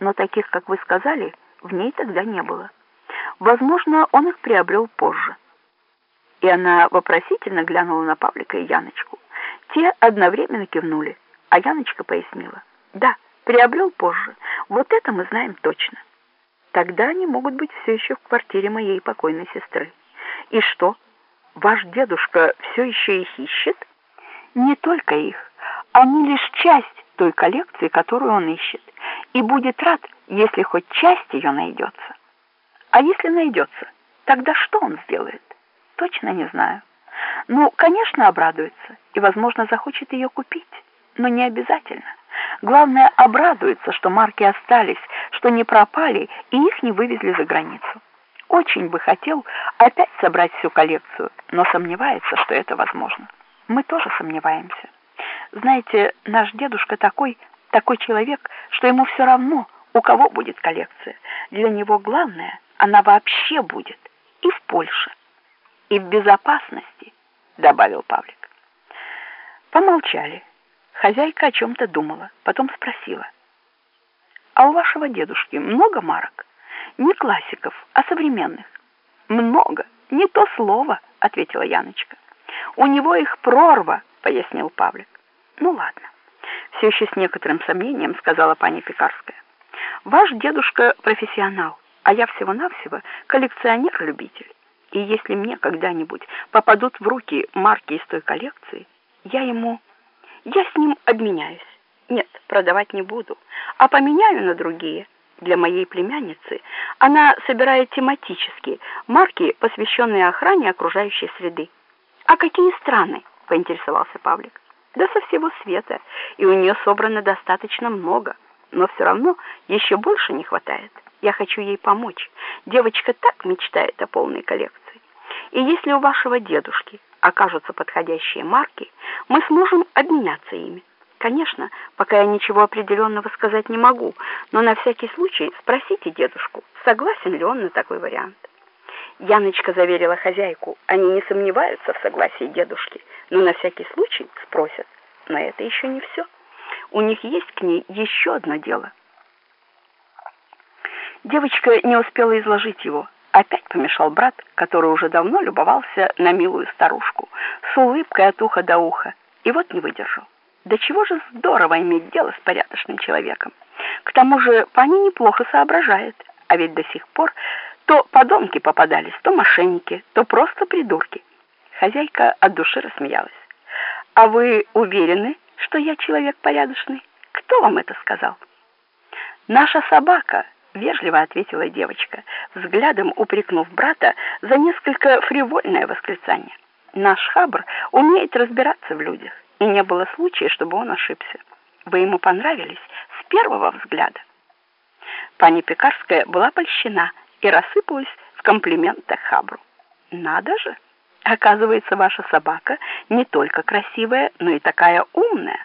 но таких, как вы сказали, в ней тогда не было. Возможно, он их приобрел позже. И она вопросительно глянула на Павлика и Яночку. Те одновременно кивнули, а Яночка пояснила. Да, приобрел позже. Вот это мы знаем точно. Тогда они могут быть все еще в квартире моей покойной сестры. И что, ваш дедушка все еще их ищет? Не только их. Они лишь часть той коллекции, которую он ищет, и будет рад, если хоть часть ее найдется. А если найдется, тогда что он сделает? Точно не знаю. Ну, конечно, обрадуется и, возможно, захочет ее купить, но не обязательно. Главное, обрадуется, что марки остались, что не пропали и их не вывезли за границу. Очень бы хотел опять собрать всю коллекцию, но сомневается, что это возможно. Мы тоже сомневаемся. Знаете, наш дедушка такой, такой человек, что ему все равно, у кого будет коллекция. Для него главное, она вообще будет и в Польше, и в безопасности, добавил Павлик. Помолчали. Хозяйка о чем-то думала, потом спросила. А у вашего дедушки много марок? Не классиков, а современных. Много, не то слово, ответила Яночка. У него их прорва, пояснил Павлик. Ну ладно. Все еще с некоторым сомнением сказала пани Пекарская. Ваш дедушка профессионал, а я всего-навсего коллекционер-любитель. И если мне когда-нибудь попадут в руки марки из той коллекции, я ему... я с ним обменяюсь. Нет, продавать не буду, а поменяю на другие. Для моей племянницы она собирает тематические марки, посвященные охране окружающей среды. А какие страны? поинтересовался Павлик. Да со всего света, и у нее собрано достаточно много, но все равно еще больше не хватает. Я хочу ей помочь. Девочка так мечтает о полной коллекции. И если у вашего дедушки окажутся подходящие марки, мы сможем обменяться ими. Конечно, пока я ничего определенного сказать не могу, но на всякий случай спросите дедушку, согласен ли он на такой вариант. Яночка заверила хозяйку, они не сомневаются в согласии дедушки, но на всякий случай спросят. Но это еще не все. У них есть к ней еще одно дело. Девочка не успела изложить его. Опять помешал брат, который уже давно любовался на милую старушку, с улыбкой от уха до уха, и вот не выдержал. Да чего же здорово иметь дело с порядочным человеком. К тому же пани неплохо соображает, а ведь до сих пор то подонки попадались, то мошенники, то просто придурки. Хозяйка от души рассмеялась. А вы уверены, что я человек порядочный? Кто вам это сказал? Наша собака, вежливо ответила девочка, взглядом упрекнув брата за несколько фривольное восклицание. Наш хабр умеет разбираться в людях, и не было случая, чтобы он ошибся. Вы ему понравились с первого взгляда. Пани Пекарская была польщена и рассыпалась в комплиментах хабру. Надо же! Оказывается, ваша собака не только красивая, но и такая умная.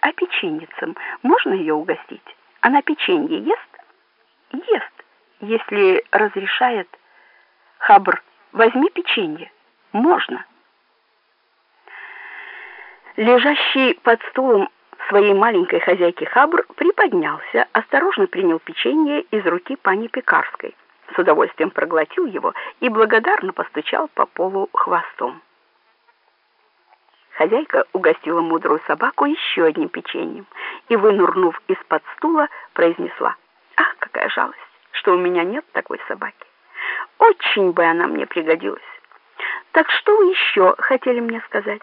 А печеньицам можно ее угостить? Она печенье ест? Ест, если разрешает. Хабр, возьми печенье. Можно. Лежащий под стулом своей маленькой хозяйки Хабр приподнялся, осторожно принял печенье из руки пани Пекарской с удовольствием проглотил его и благодарно постучал по полу хвостом. Хозяйка угостила мудрую собаку еще одним печеньем и, вынурнув из-под стула, произнесла, «Ах, какая жалость, что у меня нет такой собаки! Очень бы она мне пригодилась! Так что вы еще хотели мне сказать?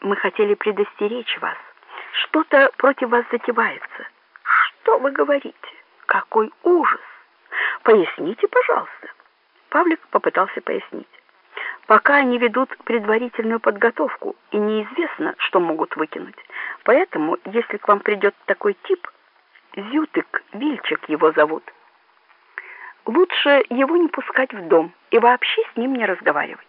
Мы хотели предостеречь вас. Что-то против вас затевается. Что вы говорите? Какой ужас! Поясните, пожалуйста. Павлик попытался пояснить. Пока они ведут предварительную подготовку, и неизвестно, что могут выкинуть. Поэтому, если к вам придет такой тип, Зютык, Вильчик его зовут, лучше его не пускать в дом и вообще с ним не разговаривать.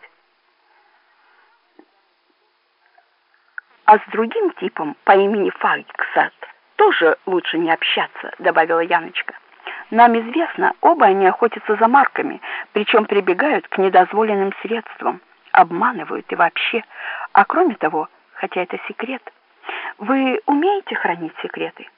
А с другим типом по имени Фагиксат тоже лучше не общаться, добавила Яночка. Нам известно, оба они охотятся за марками, причем прибегают к недозволенным средствам, обманывают и вообще. А кроме того, хотя это секрет, вы умеете хранить секреты?